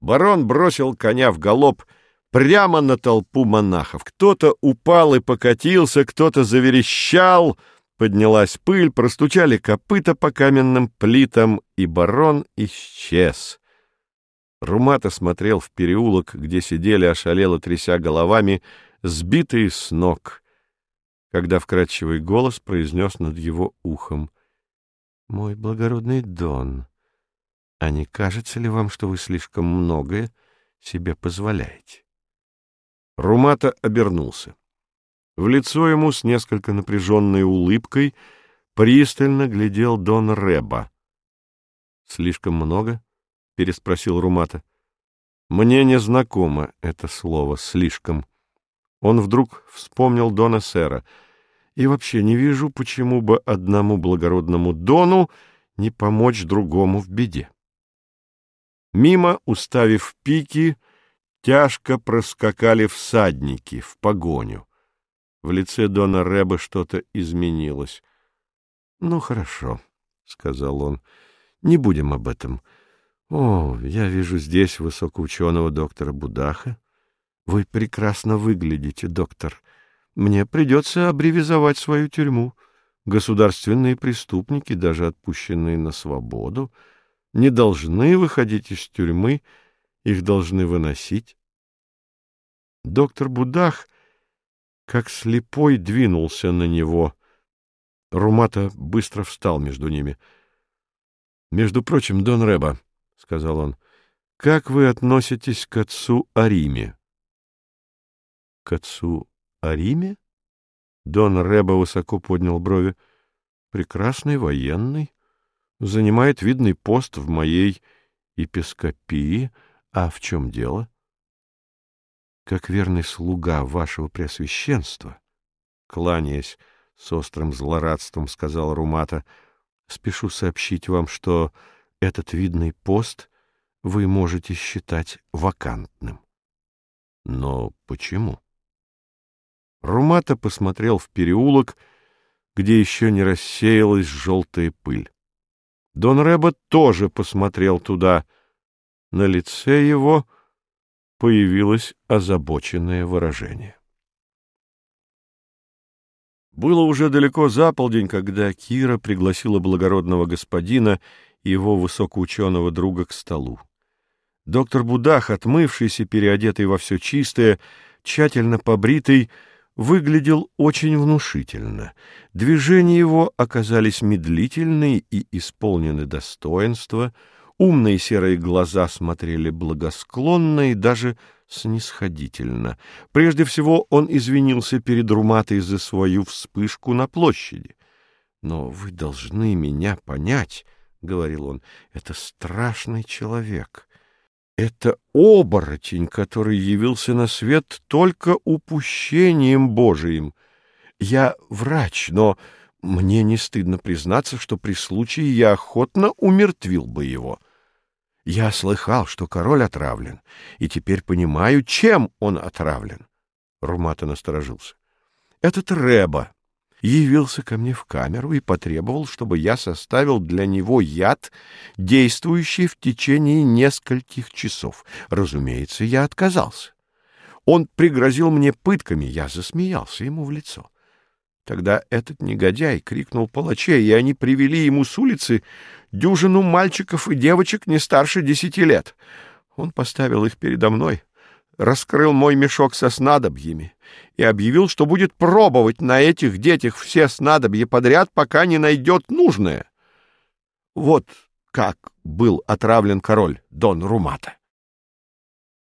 Барон бросил коня в галоп прямо на толпу монахов. Кто-то упал и покатился, кто-то заверещал, поднялась пыль, простучали копыта по каменным плитам, и барон исчез. Румата смотрел в переулок, где сидели, ошалело тряся головами, сбитые с ног, когда вкрадчивый голос произнес над его ухом. «Мой благородный Дон, а не кажется ли вам, что вы слишком многое себе позволяете?» Румата обернулся. В лицо ему с несколько напряженной улыбкой пристально глядел Дон Реба. «Слишком много?» — переспросил Румата. «Мне не знакомо это слово «слишком». Он вдруг вспомнил Дона Сера. И вообще не вижу, почему бы одному благородному Дону не помочь другому в беде. Мимо, уставив пики, тяжко проскакали всадники в погоню. В лице Дона Рэба что-то изменилось. — Ну, хорошо, — сказал он, — не будем об этом. О, я вижу здесь высокоученого доктора Будаха. Вы прекрасно выглядите, доктор. Мне придется аббревизовать свою тюрьму. Государственные преступники, даже отпущенные на свободу, не должны выходить из тюрьмы, их должны выносить. Доктор Будах, как слепой, двинулся на него. Румата быстро встал между ними. — Между прочим, Дон Реба, — сказал он, — как вы относитесь к отцу Ариме? — к отцу Ариме? Дон Реба высоко поднял брови. Прекрасный военный, занимает видный пост в моей епископии. А в чем дело? Как верный слуга вашего преосвященства, кланяясь с острым злорадством, сказал Румата, спешу сообщить вам, что этот видный пост вы можете считать вакантным. Но почему? Румата посмотрел в переулок, где еще не рассеялась желтая пыль. Дон Рэба тоже посмотрел туда. На лице его появилось озабоченное выражение. Было уже далеко за полдень, когда Кира пригласила благородного господина и его высокоученого друга к столу. Доктор Будах, отмывшийся, переодетый во все чистое, тщательно побритый, выглядел очень внушительно. Движения его оказались медлительны и исполнены достоинства, умные серые глаза смотрели благосклонно и даже снисходительно. Прежде всего он извинился перед Руматой за свою вспышку на площади. «Но вы должны меня понять», — говорил он, — «это страшный человек». Это оборотень, который явился на свет только упущением Божиим. Я врач, но мне не стыдно признаться, что при случае я охотно умертвил бы его. Я слыхал, что король отравлен, и теперь понимаю, чем он отравлен. Румата насторожился. Этот Рэба, явился ко мне в камеру и потребовал, чтобы я составил для него яд, действующий в течение нескольких часов. Разумеется, я отказался. Он пригрозил мне пытками, я засмеялся ему в лицо. Тогда этот негодяй крикнул палачей, и они привели ему с улицы дюжину мальчиков и девочек не старше десяти лет. Он поставил их передо мной, раскрыл мой мешок со снадобьями и объявил, что будет пробовать на этих детях все снадобья подряд, пока не найдет нужное. Вот как был отравлен король Дон Румата.